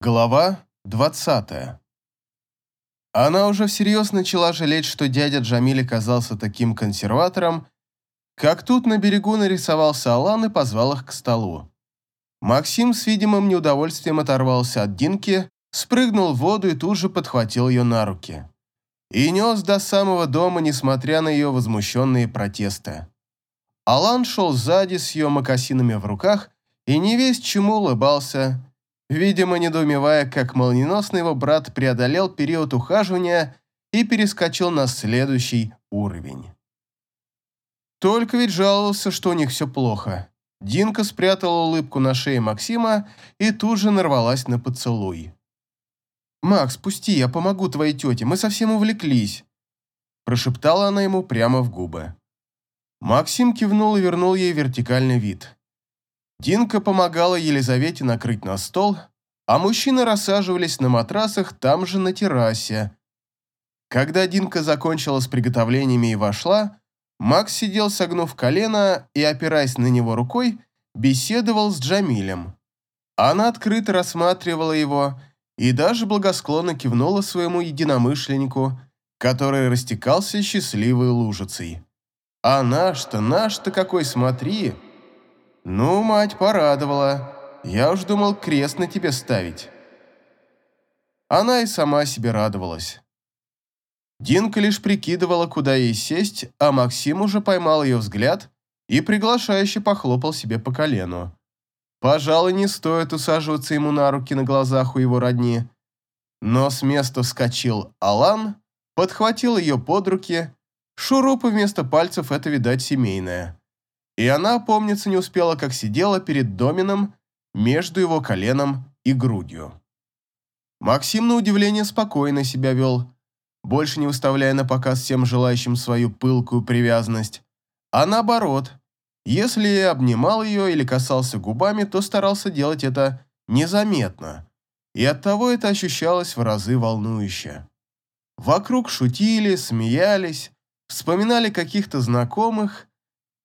Глава 20. Она уже всерьез начала жалеть, что дядя Джамиль оказался таким консерватором, как тут на берегу нарисовался Алан и позвал их к столу. Максим с видимым неудовольствием оторвался от Динки, спрыгнул в воду и тут же подхватил ее на руки. И нес до самого дома, несмотря на ее возмущенные протесты. Алан шел сзади с ее мокасинами в руках и не весь чему улыбался, видимо, недоумевая, как молниеносно его брат преодолел период ухаживания и перескочил на следующий уровень. Только ведь жаловался, что у них все плохо. Динка спрятала улыбку на шее Максима и тут же нарвалась на поцелуй. «Макс, пусти, я помогу твоей тете, мы совсем увлеклись», прошептала она ему прямо в губы. Максим кивнул и вернул ей вертикальный вид. Динка помогала Елизавете накрыть на стол, а мужчины рассаживались на матрасах там же на террасе. Когда Динка закончила с приготовлениями и вошла, Макс сидел согнув колено и, опираясь на него рукой, беседовал с Джамилем. Она открыто рассматривала его и даже благосклонно кивнула своему единомышленнику, который растекался счастливой лужицей. «А наш-то, наш-то какой, смотри!» «Ну, мать порадовала. Я уж думал крест на тебе ставить». Она и сама себе радовалась. Динка лишь прикидывала, куда ей сесть, а Максим уже поймал ее взгляд и приглашающе похлопал себе по колену. Пожалуй, не стоит усаживаться ему на руки на глазах у его родни. Но с места вскочил Алан, подхватил ее под руки. Шурупы вместо пальцев – это, видать, семейное и она, помнится, не успела, как сидела перед Домином между его коленом и грудью. Максим, на удивление, спокойно себя вел, больше не выставляя на показ всем желающим свою пылкую привязанность, а наоборот, если обнимал ее или касался губами, то старался делать это незаметно, и оттого это ощущалось в разы волнующе. Вокруг шутили, смеялись, вспоминали каких-то знакомых,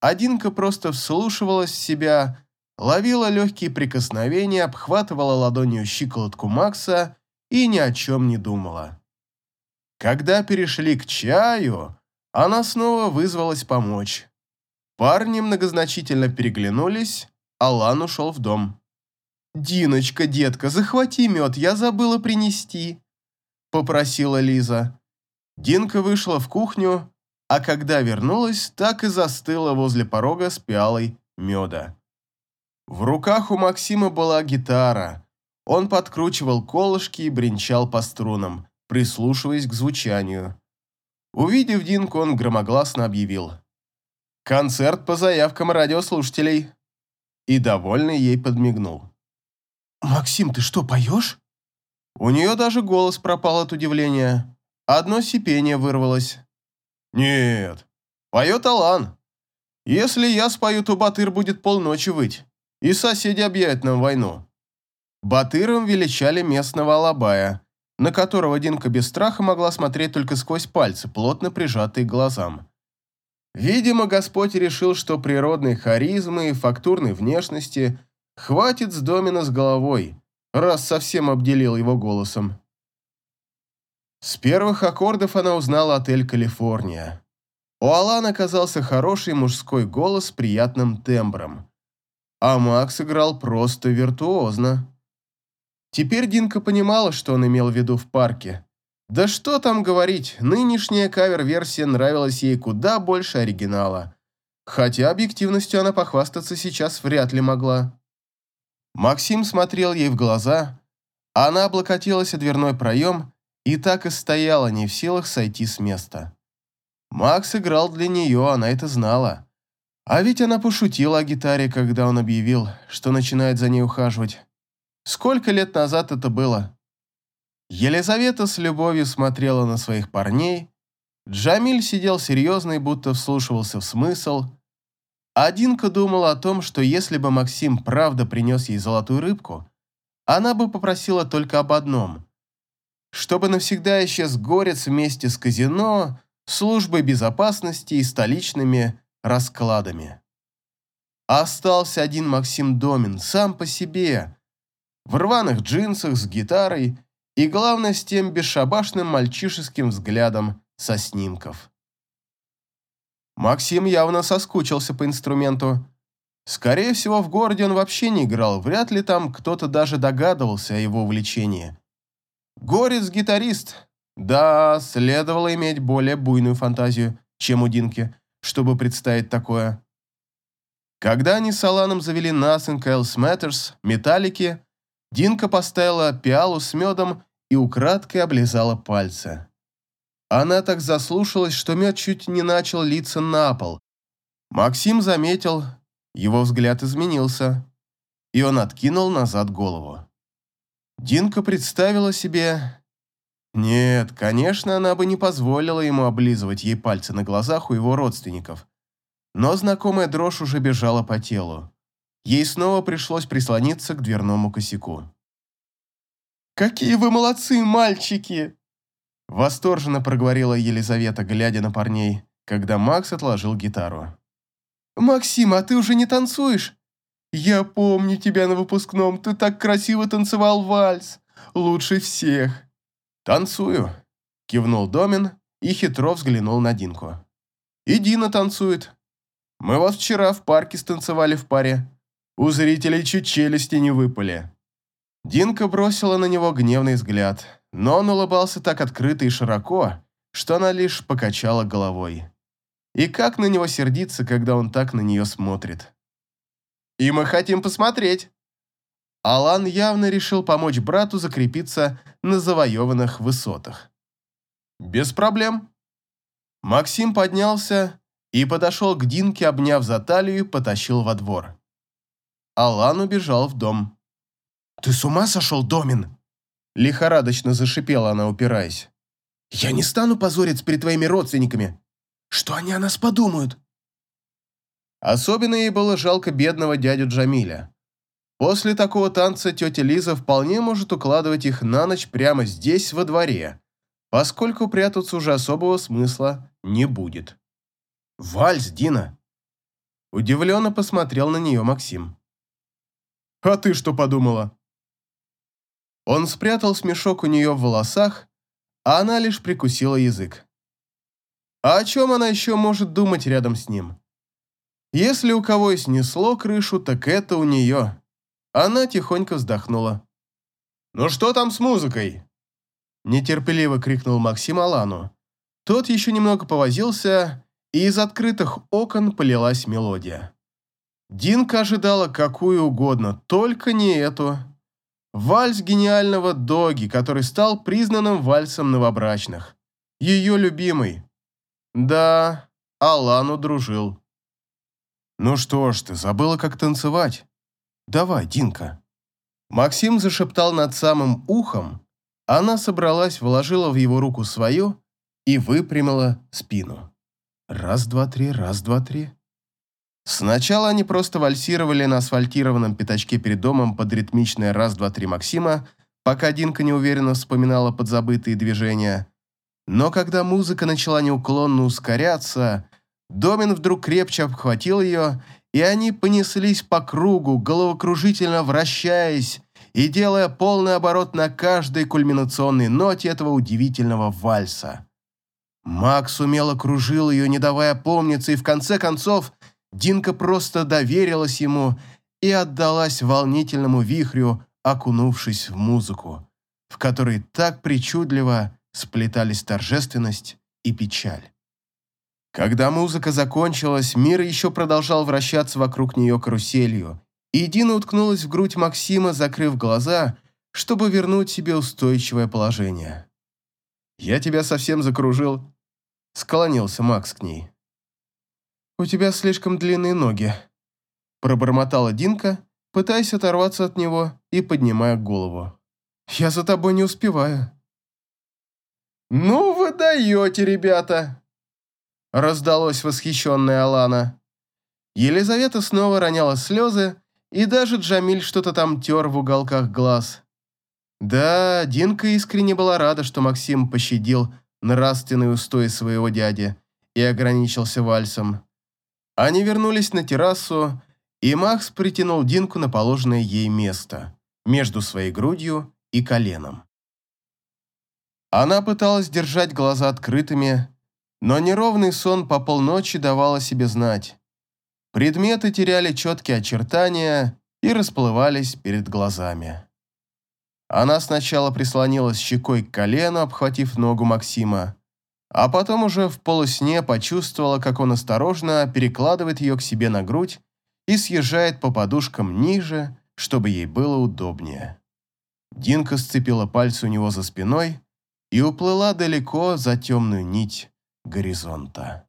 Одинка просто вслушивалась в себя, ловила легкие прикосновения, обхватывала ладонью щиколотку Макса и ни о чем не думала. Когда перешли к чаю, она снова вызвалась помочь. Парни многозначительно переглянулись, Алан ушел в дом. «Диночка, детка, захвати мед, я забыла принести», — попросила Лиза. Динка вышла в кухню, а когда вернулась, так и застыла возле порога с пиалой меда. В руках у Максима была гитара. Он подкручивал колышки и бренчал по струнам, прислушиваясь к звучанию. Увидев Динку, он громогласно объявил. «Концерт по заявкам радиослушателей». И довольный ей подмигнул. «Максим, ты что, поешь?» У нее даже голос пропал от удивления. Одно сипение вырвалось. «Нет, поет Алан. Если я спою, то Батыр будет полночи выть, и соседи объявят нам войну». Батыром величали местного Алабая, на которого Динка без страха могла смотреть только сквозь пальцы, плотно прижатые к глазам. Видимо, Господь решил, что природной харизмы и фактурной внешности хватит с Домина с головой, раз совсем обделил его голосом. С первых аккордов она узнала отель «Калифорния». У Алана оказался хороший мужской голос с приятным тембром. А Макс играл просто виртуозно. Теперь Динка понимала, что он имел в виду в парке. Да что там говорить, нынешняя кавер-версия нравилась ей куда больше оригинала. Хотя объективностью она похвастаться сейчас вряд ли могла. Максим смотрел ей в глаза, она облокотилась о дверной проем и так и стояла не в силах сойти с места. Макс играл для нее, она это знала. А ведь она пошутила о гитаре, когда он объявил, что начинает за ней ухаживать. Сколько лет назад это было? Елизавета с любовью смотрела на своих парней, Джамиль сидел серьезный, будто вслушивался в смысл. Адинка думала о том, что если бы Максим правда принес ей золотую рыбку, она бы попросила только об одном чтобы навсегда исчез горец вместе с казино, службой безопасности и столичными раскладами. Остался один Максим Домин, сам по себе. в рваных джинсах с гитарой и, главное, с тем бесшабашным мальчишеским взглядом со снимков. Максим явно соскучился по инструменту. Скорее всего, в городе он вообще не играл, вряд ли там кто-то даже догадывался о его увлечении. Горец-гитарист. Да, следовало иметь более буйную фантазию, чем у Динки, чтобы представить такое. Когда они с Аланом завели Nothing Else Matters, металлики, Динка поставила пиалу с медом и украдкой облизала пальцы. Она так заслушалась, что мед чуть не начал литься на пол. Максим заметил, его взгляд изменился, и он откинул назад голову. Динка представила себе... Нет, конечно, она бы не позволила ему облизывать ей пальцы на глазах у его родственников. Но знакомая дрожь уже бежала по телу. Ей снова пришлось прислониться к дверному косяку. «Какие вы молодцы, мальчики!» Восторженно проговорила Елизавета, глядя на парней, когда Макс отложил гитару. «Максим, а ты уже не танцуешь? Я помню тебя на выпускном, ты так красиво танцевал вальс. Лучше всех». «Танцую», – кивнул Домин и хитро взглянул на Динку. «И Дина танцует. Мы вас вчера в парке станцевали в паре. У зрителей чуть челюсти не выпали». Динка бросила на него гневный взгляд – но он улыбался так открыто и широко, что она лишь покачала головой. И как на него сердиться, когда он так на нее смотрит? «И мы хотим посмотреть!» Алан явно решил помочь брату закрепиться на завоеванных высотах. «Без проблем». Максим поднялся и подошел к Динке, обняв за талию, потащил во двор. Алан убежал в дом. «Ты с ума сошел, Домин?» Лихорадочно зашипела она, упираясь. «Я не стану позориться перед твоими родственниками. Что они о нас подумают?» Особенно ей было жалко бедного дядю Джамиля. После такого танца тетя Лиза вполне может укладывать их на ночь прямо здесь, во дворе, поскольку прятаться уже особого смысла не будет. «Вальс, Дина!» Удивленно посмотрел на нее Максим. «А ты что подумала?» Он спрятал смешок у нее в волосах, а она лишь прикусила язык. А о чем она еще может думать рядом с ним? Если у кого и снесло крышу, так это у нее. Она тихонько вздохнула. «Ну что там с музыкой?» Нетерпеливо крикнул Максим Алану. Тот еще немного повозился, и из открытых окон полилась мелодия. Динка ожидала какую угодно, только не эту. Вальс гениального Доги, который стал признанным вальсом новобрачных. Ее любимый. Да, Алану дружил. «Ну что ж ты, забыла, как танцевать? Давай, Динка». Максим зашептал над самым ухом. Она собралась, вложила в его руку свою и выпрямила спину. Раз, два, три, раз, два, три. Сначала они просто вальсировали на асфальтированном пятачке перед домом под ритмичное «раз-два-три» Максима, пока Динка неуверенно вспоминала подзабытые движения. Но когда музыка начала неуклонно ускоряться, Домин вдруг крепче обхватил ее, и они понеслись по кругу, головокружительно вращаясь и делая полный оборот на каждой кульминационной ноте этого удивительного вальса. Макс умело кружил ее, не давая помниться, и в конце концов – Динка просто доверилась ему и отдалась волнительному вихрю, окунувшись в музыку, в которой так причудливо сплетались торжественность и печаль. Когда музыка закончилась, мир еще продолжал вращаться вокруг нее каруселью, и Дина уткнулась в грудь Максима, закрыв глаза, чтобы вернуть себе устойчивое положение. «Я тебя совсем закружил», — склонился Макс к ней. «У тебя слишком длинные ноги», – пробормотала Динка, пытаясь оторваться от него и поднимая голову. «Я за тобой не успеваю». «Ну вы даете, ребята!» – раздалось восхищенная Алана. Елизавета снова роняла слезы, и даже Джамиль что-то там тер в уголках глаз. Да, Динка искренне была рада, что Максим пощадил нравственные устои своего дяди и ограничился вальсом. Они вернулись на террасу, и Макс притянул Динку на положенное ей место. между своей грудью и коленом. Она пыталась держать глаза открытыми, но неровный сон по полночи давал о себе знать. Предметы теряли четкие очертания и расплывались перед глазами. Она сначала прислонилась щекой к колену, обхватив ногу Максима, а потом уже в полусне почувствовала, как он осторожно перекладывает ее к себе на грудь и съезжает по подушкам ниже, чтобы ей было удобнее. Динка сцепила пальцы у него за спиной и уплыла далеко за темную нить горизонта.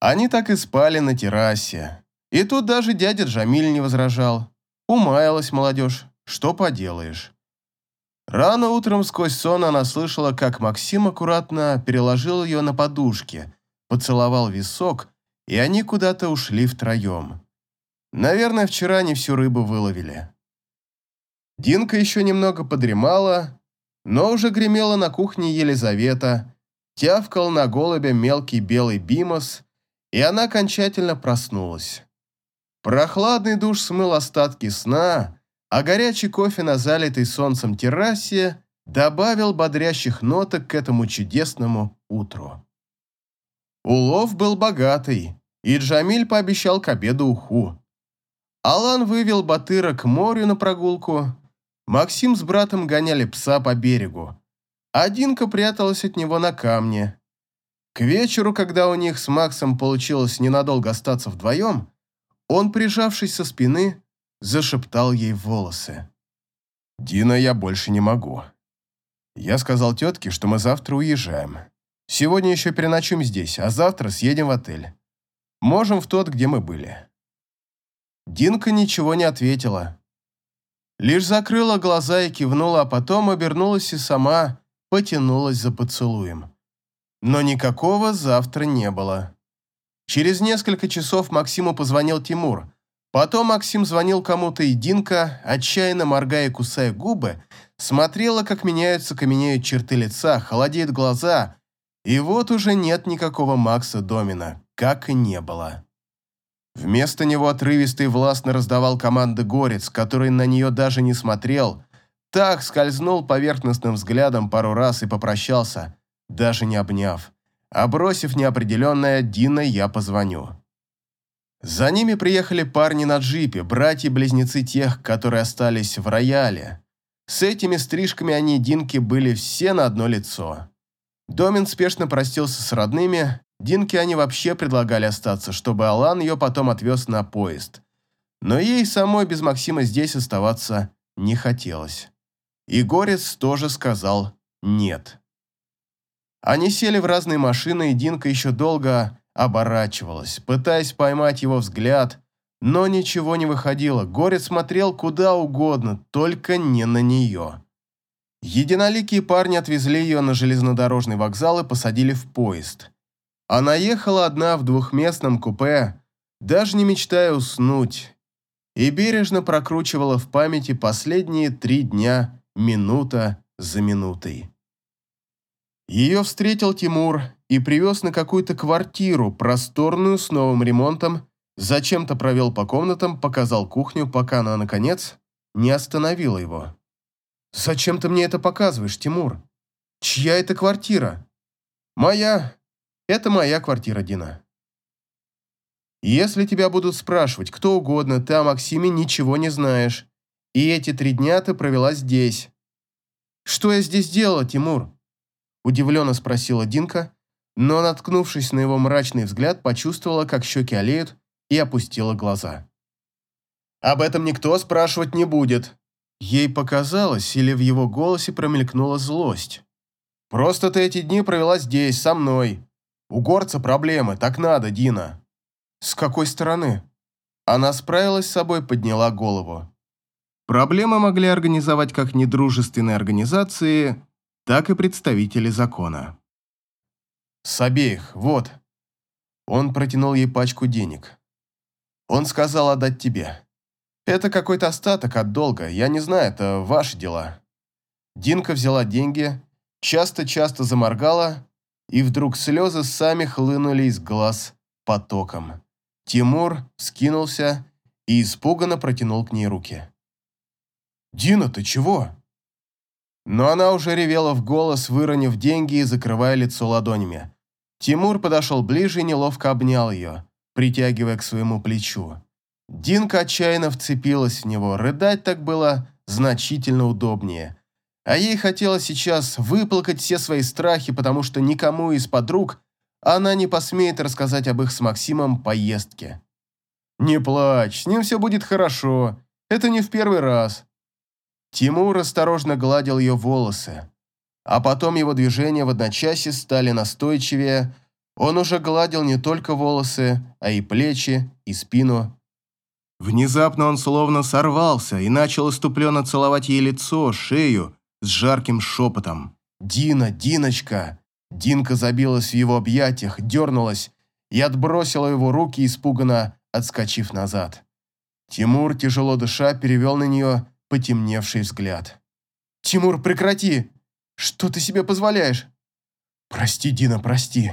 Они так и спали на террасе. И тут даже дядя Джамиль не возражал. Умаялась молодежь, что поделаешь. Рано утром сквозь сон она слышала, как Максим аккуратно переложил ее на подушке, поцеловал висок, и они куда-то ушли втроем. Наверное, вчера они всю рыбу выловили. Динка еще немного подремала, но уже гремела на кухне Елизавета, тявкал на голубя мелкий белый бимос, и она окончательно проснулась. Прохладный душ смыл остатки сна, а горячий кофе на залитой солнцем террасе добавил бодрящих ноток к этому чудесному утру. Улов был богатый, и Джамиль пообещал к обеду уху. Алан вывел Батыра к морю на прогулку, Максим с братом гоняли пса по берегу, а Динка пряталась от него на камне. К вечеру, когда у них с Максом получилось ненадолго остаться вдвоем, он, прижавшись со спины, зашептал ей волосы. «Дина, я больше не могу. Я сказал тетке, что мы завтра уезжаем. Сегодня еще переночуем здесь, а завтра съедем в отель. Можем в тот, где мы были». Динка ничего не ответила. Лишь закрыла глаза и кивнула, а потом обернулась и сама потянулась за поцелуем. Но никакого завтра не было. Через несколько часов Максиму позвонил Тимур – Потом Максим звонил кому-то, и Динка, отчаянно моргая и кусая губы, смотрела, как меняются, каменеют черты лица, холодеют глаза, и вот уже нет никакого Макса Домина, как и не было. Вместо него отрывистый властно раздавал команды Горец, который на нее даже не смотрел, так скользнул поверхностным взглядом пару раз и попрощался, даже не обняв. А бросив неопределенное «Дина, я позвоню». За ними приехали парни на джипе, братья-близнецы тех, которые остались в рояле. С этими стрижками они Динки были все на одно лицо. Домин спешно простился с родными, Динке они вообще предлагали остаться, чтобы Алан ее потом отвез на поезд. Но ей самой без Максима здесь оставаться не хотелось. И Горец тоже сказал «нет». Они сели в разные машины, и Динка еще долго оборачивалась, пытаясь поймать его взгляд, но ничего не выходило. Горец смотрел куда угодно, только не на нее. Единоликие парни отвезли ее на железнодорожный вокзал и посадили в поезд. Она ехала одна в двухместном купе, даже не мечтая уснуть, и бережно прокручивала в памяти последние три дня, минута за минутой. Ее встретил Тимур и привез на какую-то квартиру, просторную, с новым ремонтом, зачем-то провел по комнатам, показал кухню, пока она, наконец, не остановила его. «Зачем ты мне это показываешь, Тимур? Чья это квартира?» «Моя. Это моя квартира, Дина». «Если тебя будут спрашивать кто угодно, ты о Максиме ничего не знаешь. И эти три дня ты провела здесь». «Что я здесь делала, Тимур?» Удивленно спросила Динка, но, наткнувшись на его мрачный взгляд, почувствовала, как щеки олеют, и опустила глаза. «Об этом никто спрашивать не будет». Ей показалось, или в его голосе промелькнула злость. «Просто ты эти дни провела здесь, со мной. У горца проблемы, так надо, Дина». «С какой стороны?» Она справилась с собой, подняла голову. Проблемы могли организовать как недружественные организации, так и представители закона. С обеих, вот. Он протянул ей пачку денег. Он сказал отдать тебе. Это какой-то остаток от долга, я не знаю, это ваши дела. Динка взяла деньги, часто-часто заморгала, и вдруг слезы сами хлынули из глаз потоком. Тимур скинулся и испуганно протянул к ней руки. «Дина, ты чего?» Но она уже ревела в голос, выронив деньги и закрывая лицо ладонями. Тимур подошел ближе и неловко обнял ее, притягивая к своему плечу. Динка отчаянно вцепилась в него, рыдать так было значительно удобнее. А ей хотелось сейчас выплакать все свои страхи, потому что никому из подруг она не посмеет рассказать об их с Максимом поездке. «Не плачь, с ним все будет хорошо. Это не в первый раз». Тимур осторожно гладил ее волосы, а потом его движения в одночасье стали настойчивее. Он уже гладил не только волосы, а и плечи, и спину. Внезапно он словно сорвался и начал иступленно целовать ей лицо, шею, с жарким шепотом. «Дина, Диночка!» Динка забилась в его объятиях, дернулась и отбросила его руки, испуганно отскочив назад. Тимур, тяжело дыша, перевел на нее потемневший взгляд. «Тимур, прекрати! Что ты себе позволяешь?» «Прости, Дина, прости».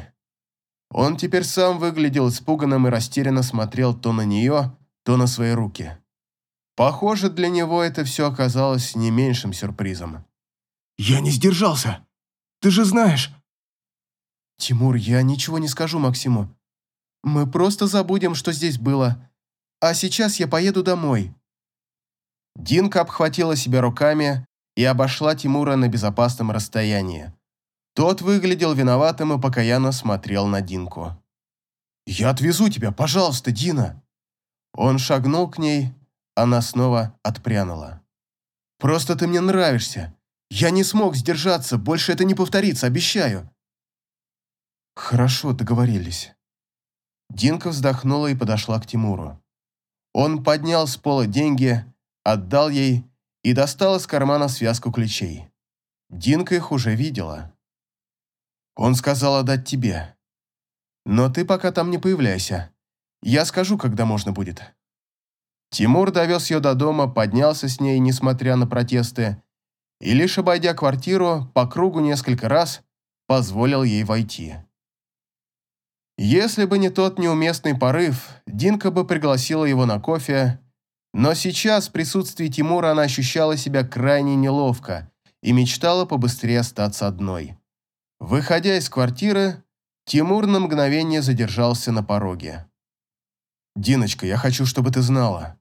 Он теперь сам выглядел испуганным и растерянно смотрел то на нее, то на свои руки. Похоже, для него это все оказалось не меньшим сюрпризом. «Я не сдержался. Ты же знаешь...» «Тимур, я ничего не скажу Максиму. Мы просто забудем, что здесь было. А сейчас я поеду домой». Динка обхватила себя руками и обошла Тимура на безопасном расстоянии. Тот выглядел виноватым и покаянно смотрел на Динку. «Я отвезу тебя, пожалуйста, Дина!» Он шагнул к ней, она снова отпрянула. «Просто ты мне нравишься. Я не смог сдержаться, больше это не повторится, обещаю». «Хорошо, договорились». Динка вздохнула и подошла к Тимуру. Он поднял с пола деньги, отдал ей и достал из кармана связку ключей. Динка их уже видела. Он сказал отдать тебе. Но ты пока там не появляйся. Я скажу, когда можно будет. Тимур довез ее до дома, поднялся с ней, несмотря на протесты, и лишь обойдя квартиру по кругу несколько раз, позволил ей войти. Если бы не тот неуместный порыв, Динка бы пригласила его на кофе, но сейчас в присутствии Тимура она ощущала себя крайне неловко и мечтала побыстрее остаться одной. Выходя из квартиры, Тимур на мгновение задержался на пороге. «Диночка, я хочу, чтобы ты знала.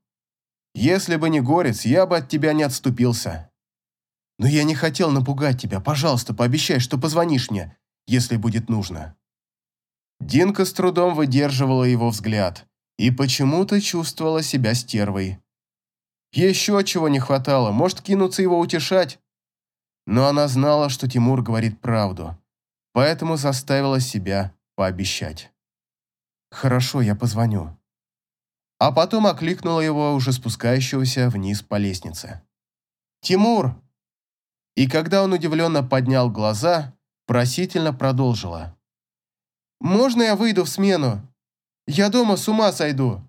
Если бы не горец, я бы от тебя не отступился. Но я не хотел напугать тебя. Пожалуйста, пообещай, что позвонишь мне, если будет нужно». Динка с трудом выдерживала его взгляд и почему-то чувствовала себя стервой. Еще чего не хватало, может кинуться его утешать. Но она знала, что Тимур говорит правду, поэтому заставила себя пообещать. «Хорошо, я позвоню». А потом окликнула его, уже спускающегося вниз по лестнице. «Тимур!» И когда он удивленно поднял глаза, просительно продолжила. «Можно я выйду в смену? Я дома с ума сойду!»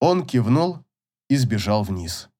Он кивнул и сбежал вниз.